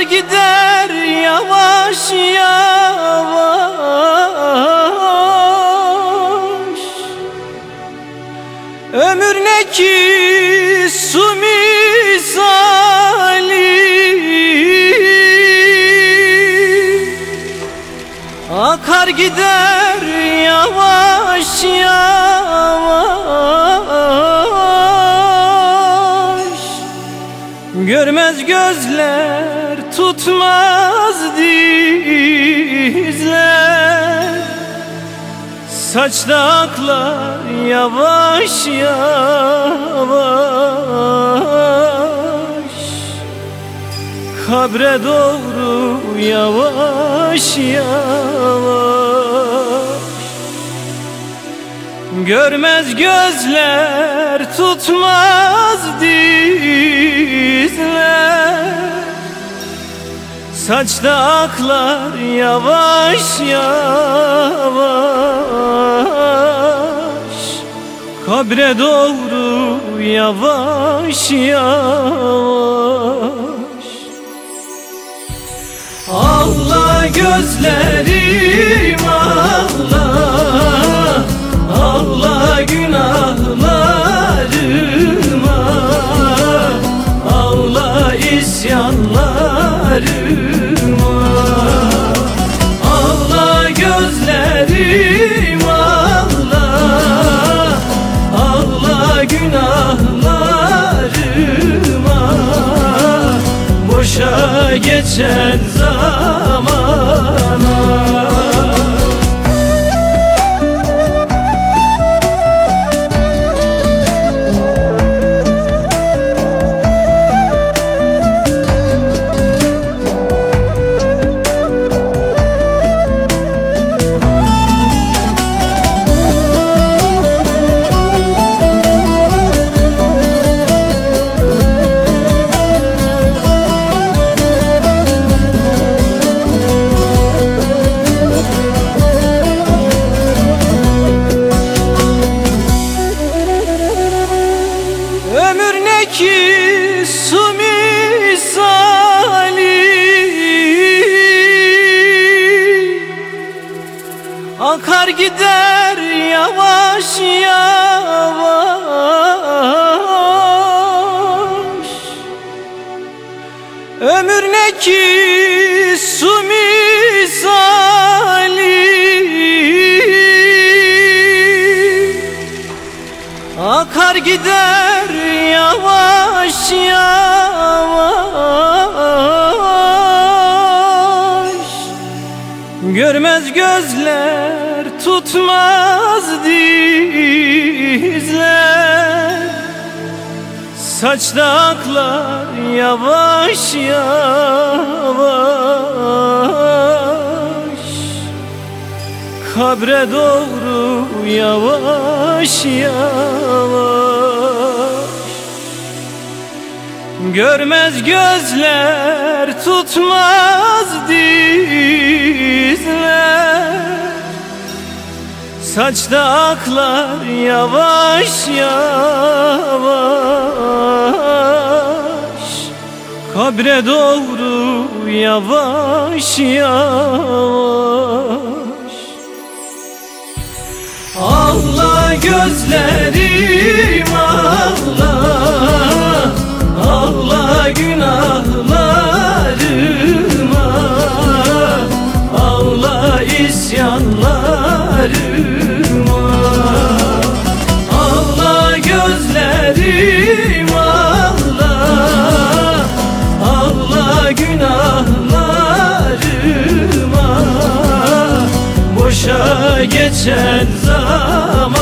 Akar gider yavaş yavaş. Ömür ne ki su misali? Akar gider yavaş yavaş. Görmez gözler tutmaz dizler Saçta aklar yavaş yavaş. Kabre doğru yavaş yavaş. Görmez gözler tutmaz dizler Saçta aklar yavaş yavaş. Kabre doğru yavaş yavaş. Allah gözlerim Allah Allah günahlarıma Allah isyanlarıma Boşa geçen Akar gider yavaş yavaş. Ömür ne ki su misali? Akar gider yavaş yavaş. Görmez gözler tutmaz dizler Saçta aklar yavaş yavaş. Kabre doğru yavaş yavaş. Görmez gözler tutmaz dizler Saçta aklar yavaş yavaş. Kabre doğru yavaş yavaş. Allah gözlerim Allah Allah günahlarıma Allah isyanlarıma Allah gözlerim Allah Allah günahlarıma Boşa geçen zamana